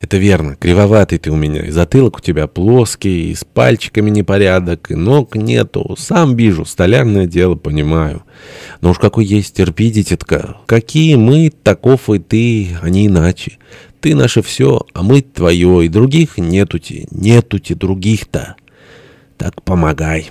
Это верно, кривоватый ты у меня, и затылок у тебя плоский, и с пальчиками непорядок, и ног нету. Сам вижу, столярное дело понимаю. Но уж какой есть, терпи, дитятка. Какие мы, таков и ты, а не иначе. Ты наше все, а мы твое, и других нетути, нетути других-то. Так помогай».